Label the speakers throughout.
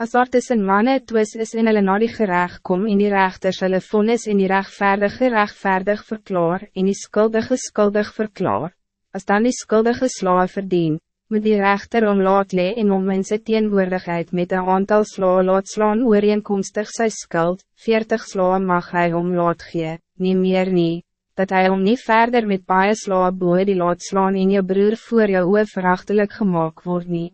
Speaker 1: As daar tussen manne twis is en hulle na die gerecht kom en die rechters hulle vonnis en die rechtvaardige rechtvaardig verklaar en die skuldige skuldig verklaar, as dan die skuldige sla verdien, moet die rechter om laat lee en om in sy teenwoordigheid met een aantal sla laat slaan ooreenkomstig sy skuld, 40 sla mag hij om laat gee, nie meer nie, dat hij om niet verder met baie sla boe die laat slaan en je broer voor jou oor verachtelijk gemaakt word nie.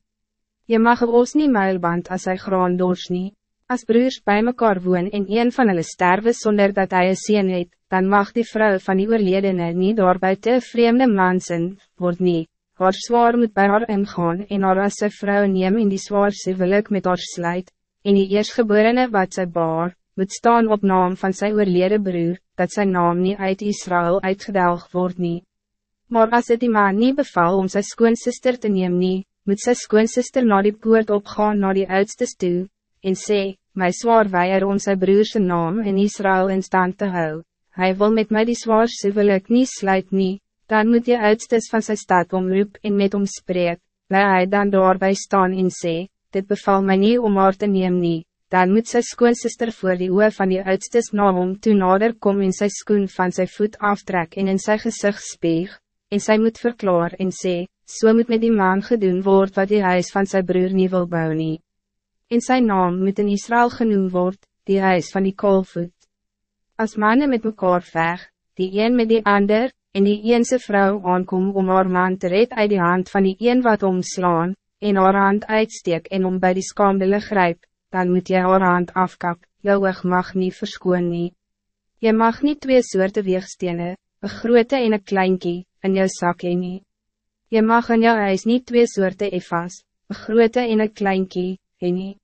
Speaker 1: Je mag ons niet muilband als hij graan dors nie. As broers bij mekaar woon en een van hulle sterwe zonder dat hij een sien het, dan mag die vrouw van die oorledene nie daarby te vreemde mansen, word nie. Haar zwaar moet bij haar ingaan en haar as sy vrou neem in die zwaar sivilik met haar sluit, en die eerstgeborene wat sy baar, moet staan op naam van sy oorlede broer, dat zijn naam niet uit Israël uitgedelg wordt niet. Maar als het die man niet beval om zijn schoonsister te nemen nie, moet sy skoonsister na die poort opgaan na die oudste toe, en sê, my zwaar weier om sy broerse naam in Israël in stand te hou, hy wil met my die zwaar sivilik nie sluit nie, dan moet die oudstes van sy stad omroep en met hom spreek, bly hy dan daarbij staan en sê, dit beval my nie om haar te neem nie, dan moet sy skoonsister voor die oor van die oudstes na hom toe nader kom en sy skoen van sy voet aftrek en in sy gezicht speeg, en sy moet verklaar en sê, so moet met die man gedoen word wat die huis van zijn broer nie wil bou nie. En sy naam moet in Israël genoemd word, die huis van die koolvoet. Als mannen met mekaar veg, die een met die ander, en die eense vrouw aankom om haar man te red uit die hand van die een wat omslaan, en haar hand uitsteek en om bij die skandele grijp, dan moet jy haar hand afkap, jou oog mag niet verskoon nie. Jy mag niet twee soorten weegstenen, een grote en een kleinkie, in jou sak nie. Je mag in jou huis niet twee soorten efas, een grote en een kleinkie, heen nie.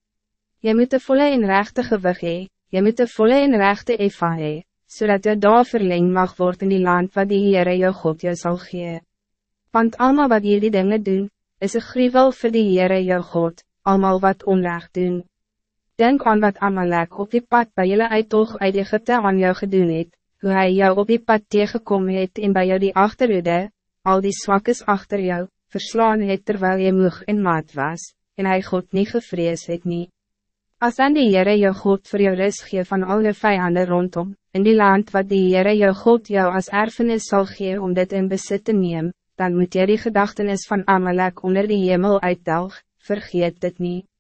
Speaker 1: Je moet de volle en rechte gewig hee, je moet de volle en rechte efa hee, zodat je daar verleng mag worden in die land wat die Heere jou God jou zal gee. Want allemaal wat hier die dingen doen, is een gruwel voor die Heere jou God, allemaal wat onrecht doen. Denk aan wat Amalek op die pad bij jullie uittog uit Egypte aan jou gedoen het, hoe hij jou op die pad tegengekomen het en bij jou die achterhoede, al die zwakkes achter jou, verslaan het terwijl je moeg en maat was, en hij God niet gevrees het nie. As dan die Heere jou God voor jou rust gee van al je vijanden rondom, in die land wat die Heere jou God jou als erfenis zal gee om dit in besit te neem, dan moet jy die gedachtenis van Amalek onder die hemel uitdelg, vergeet dit niet.